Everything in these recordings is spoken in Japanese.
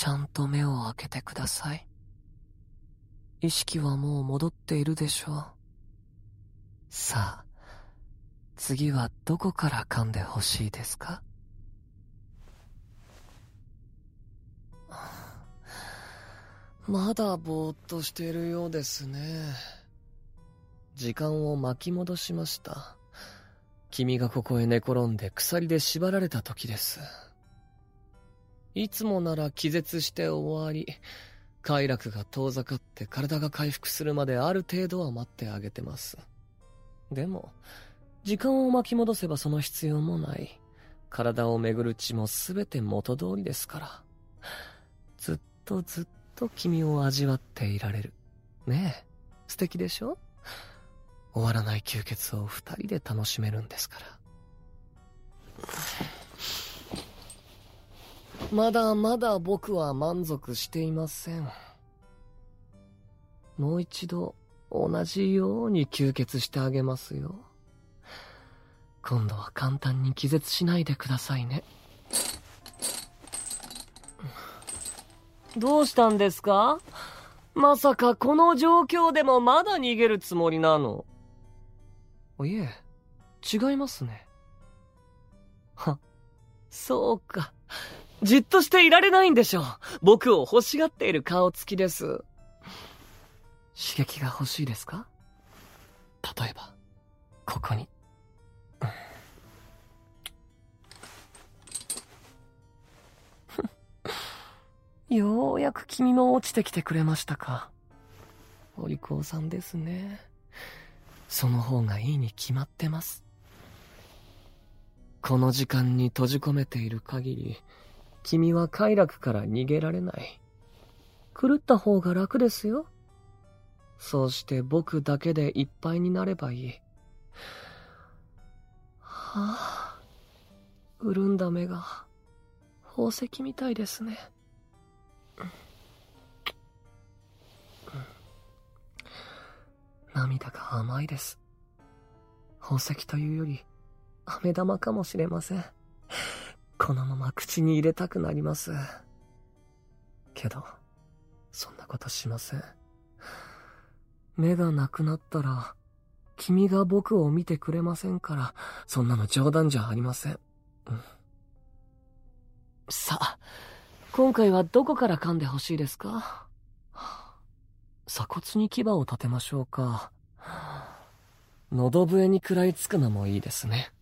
ちゃんと目を開けてください。意識はもう戻っているでしょう。さあ、次はどこから噛んでほしいですか？まだぼーっとしているようですね。時間を巻き戻しました。君がここへ寝転んで鎖で縛られた時です。いつもなら気絶して終わり、快楽が遠ざかって体が回復するまである程度は待ってあげてます。でも、時間を巻き戻せばその必要もない。体を巡る血も全て元通りですから。ずっとずっと君を味わっていられる。ねえ、素敵でしょ？終わらない吸血を二人で楽しめるんですから。まだまだ僕は満足していません。もう一度同じように吸血してあげますよ。今度は簡単に気絶しないでくださいね。どうしたんですか？まさかこの状況でもまだ逃げるつもりなの？いえ、違いますね。は、そうか。じっとしていられないんでしょう。僕を欲しがっている顔つきです。刺激が欲しいですか？例えば、ここに。ようやく君も落ちてきてくれましたか。お利口さんですね。その方がいいに決まってます。この時間に閉じ込めている限り、君は快楽から逃げられない。狂った方が楽ですよ。そうして僕だけでいっぱいになればいい。はあ、潤んだ目が宝石みたいですね。涙が甘いです。宝石というより、飴玉かもしれません。このまま口に入れたくなります。けど、そんなことしません。目がなくなったら、君が僕を見てくれませんから、そんなの冗談じゃありません。うん、さあ、今回はどこから噛んでほしいですか？鎖骨に牙を立てましょうか。喉笛に食らいつくのもいいですね。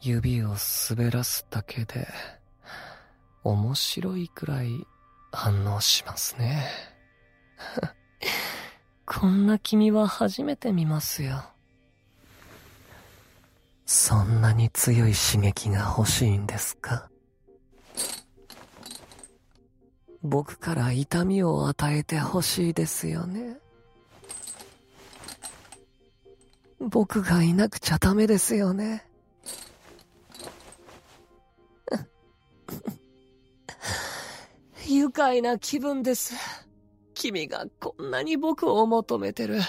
指を滑らすだけで、面白いくらい反応しますね。こんな君は初めて見ますよ。そんなに強い刺激が欲しいんですか？僕から痛みを与えてほしいですよね。僕がいなくちゃダメですよね。愉快な気分です。君がこんなに僕を求めてる。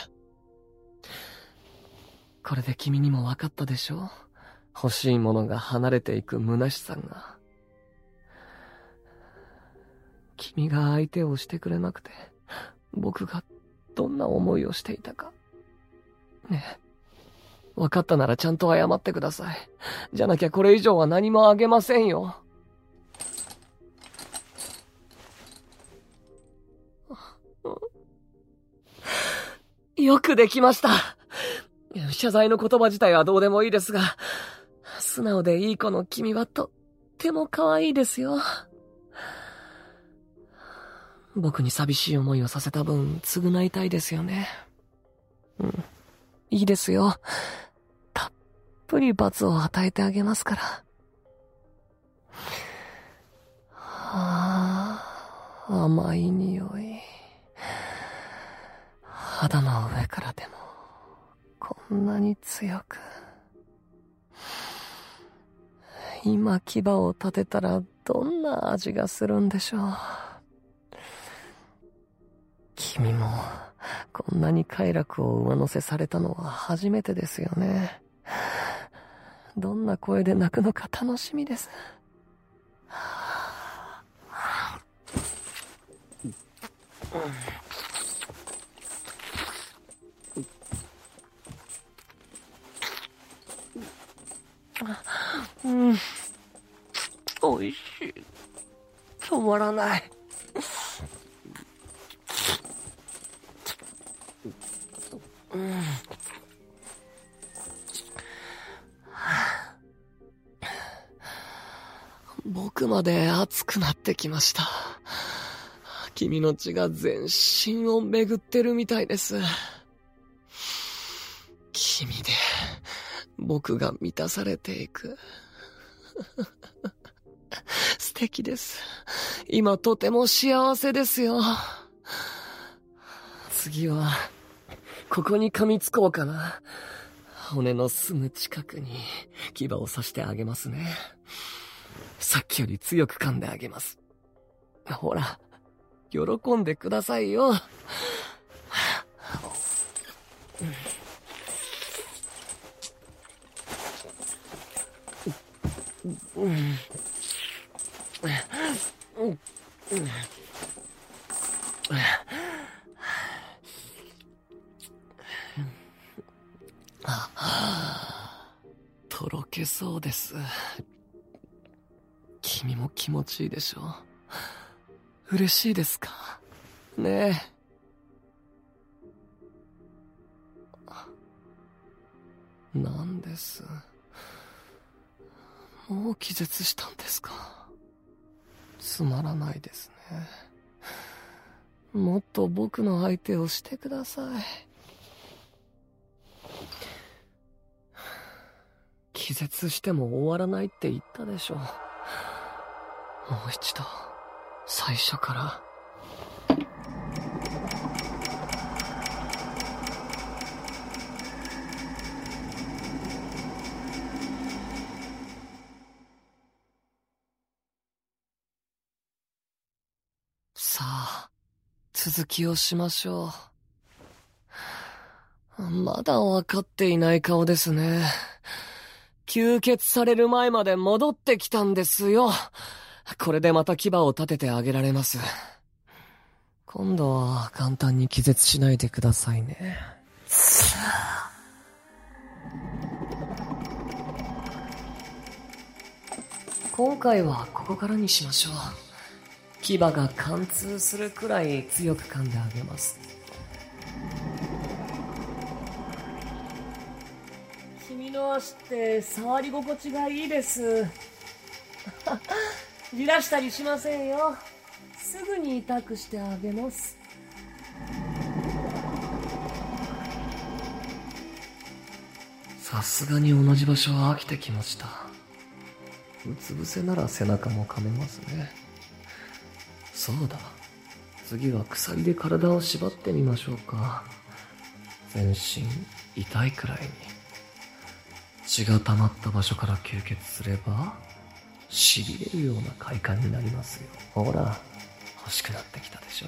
これで君にも分かったでしょ？欲しいものが離れていく虚しさが。君が相手をしてくれなくて、僕がどんな思いをしていたか。ねえ。分かったならちゃんと謝ってください。じゃなきゃこれ以上は何もあげませんよ。よくできました。謝罪の言葉自体はどうでもいいですが、素直でいい子の君はとっても可愛いですよ。僕に寂しい思いをさせた分、償いたいですよね。うん。いいですよ。たっぷり罰を与えてあげますから。はあ、甘い匂い。肌の上からでも、こんなに強く。今牙を立てたらどんな味がするんでしょう。君も、こんなに快楽を上乗せされたのは初めてですよね。どんな声で泣くのか楽しみです。うん。まらない。うん。僕まで熱くなってきました。君の血が全身を巡ってるみたいです。君で、僕が満たされていく。素敵です。今とても幸せですよ。次は、ここに噛みつこうかな。骨のすぐ近くに牙を刺してあげますね。さっきより強く噛んであげます。ほら、喜んでくださいよ。うん とろけそうです。君も気持ちいいでしょ嬉しいですか？ねえ。なんです。もう気絶したんですか？つまらないですね。もっと僕の相手をしてください。気絶しても終わらないって言ったでしょ。もう一度、最初から。さあ、続きをしましょう。まだ分かっていない顔ですね。吸血される前まで戻ってきたんですよ。これでまた牙を立ててあげられます。今度は簡単に気絶しないでくださいね。今回はここからにしましょう。牙が貫通するくらい強く噛んであげます。君の足って触り心地がいいです。じらしたりしませんよすぐに痛くしてあげますさすがに同じ場所は飽きてきましたうつ伏せなら背中も噛めますねそうだ。次は鎖で体を縛ってみましょうか。全身痛いくらいに血が溜まった場所から吸血すれば痺れるような快感になりますよ。ほら欲しくなってきたでしょ？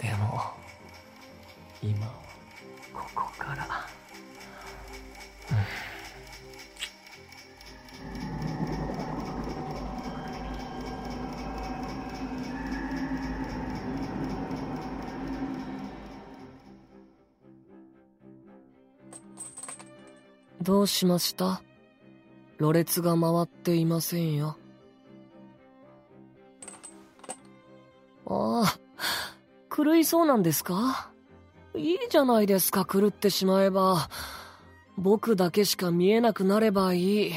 でも今はここから。うん。どうしました？ろれつが回っていませんよ。ああ、狂いそうなんですか？いいじゃないですか、狂ってしまえば。僕だけしか見えなくなればいい。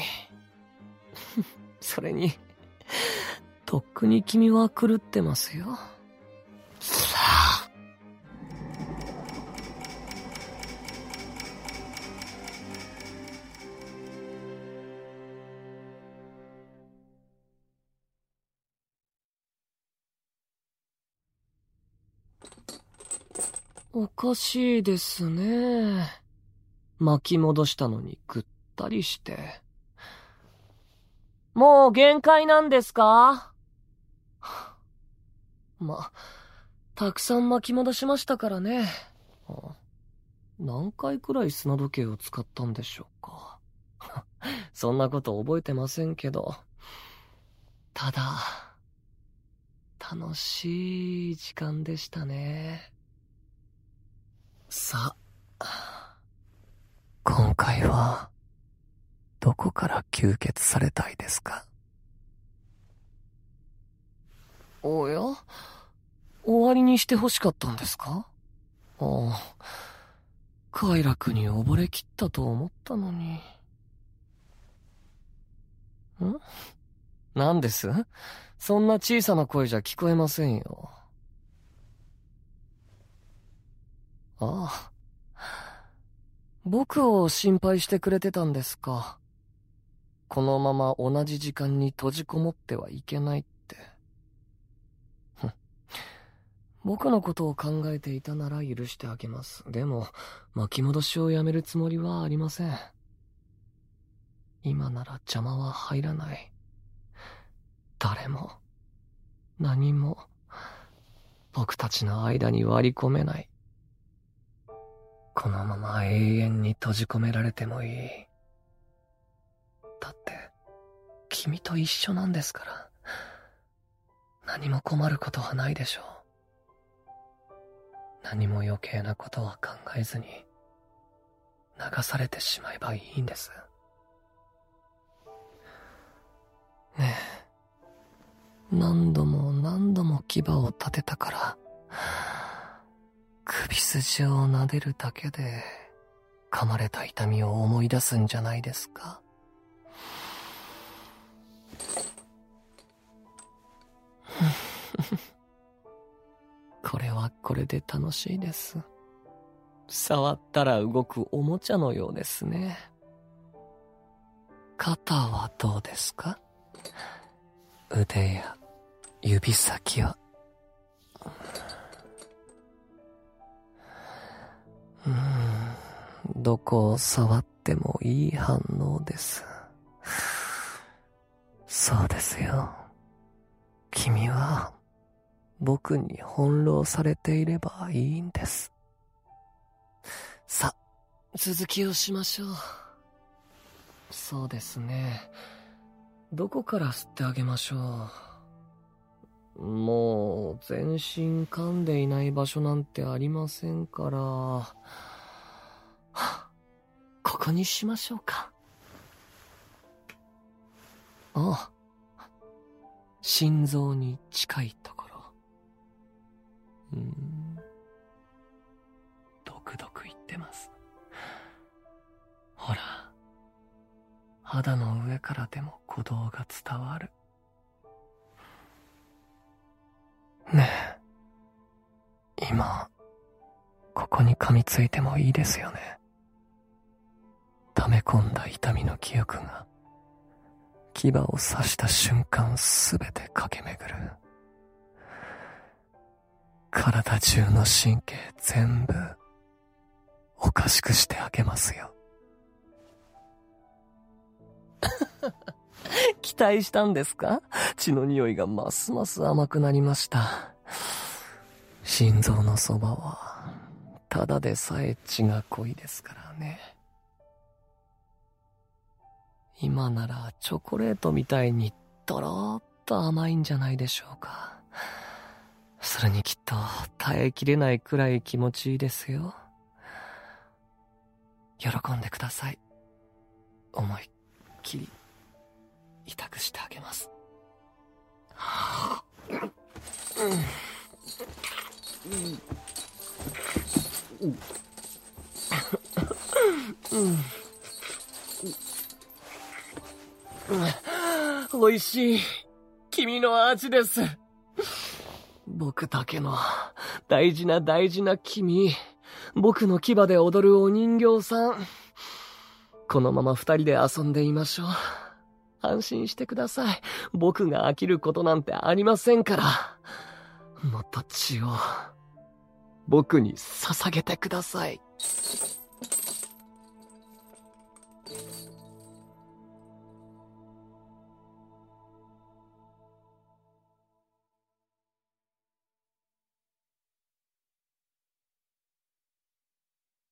それに、とっくに君は狂ってますよ。おかしいですね。巻き戻したのにぐったりして。もう限界なんですか？ま、たくさん巻き戻しましたからね。な何回くらい砂時計を使ったんでしょうか？そんなこと覚えてませんけど。ただ、楽しい時間でしたね。さ。あ、今回は、どこから吸血されたいですか？おや？終わりにして欲しかったんですか？ああ、快楽に溺れきったと思ったのに。ん？何です？そんな小さな声じゃ聞こえませんよ。ああ。僕を心配してくれてたんですか。このまま同じ時間に閉じこもってはいけないって。僕のことを考えていたなら許してあげます。でも、巻き戻しをやめるつもりはありません。今なら邪魔は入らない。誰も、何も、僕たちの間に割り込めない。このまま永遠に閉じ込められてもいい。だって、君と一緒なんですから。何も困ることはないでしょう。何も余計なことは考えずに、流されてしまえばいいんです。ねえ、何度も何度も牙を立てたから、首筋を撫でるだけで、噛まれた痛みを思い出すんじゃないですか？これはこれで楽しいです。触ったら動くおもちゃのようですね。肩はどうですか？腕や指先は。どこを触ってもいい反応です。そうですよ。君は、僕に翻弄されていればいいんです。さ、続きをしましょう。そうですね。どこから吸ってあげましょう。全身噛んでいない場所なんてありませんから、ここにしましょうか。ああ。心臓に近いところ。うん。ドクドク言ってます。ほら。肌の上からでも鼓動が伝わる。今、ここに噛みついてもいいですよね。溜め込んだ痛みの記憶が、牙を刺した瞬間すべて駆け巡る。体中の神経全部、おかしくしてあげますよ。期待したんですか？血の匂いがますます甘くなりました。心臓のそばは、ただでさえ血が濃いですからね。今ならチョコレートみたいにとろっと甘いんじゃないでしょうか。それにきっと耐えきれないくらい気持ちいいですよ。喜んでください。思いっきり痛くしてあげます。うん美味しい君の味です。僕だけの大事な大事な君。僕の牙で踊るお人形さん。このまま二人で遊んでいましょう。安心してください。僕が飽きることなんてありませんから。もっと血を、僕に捧げてください。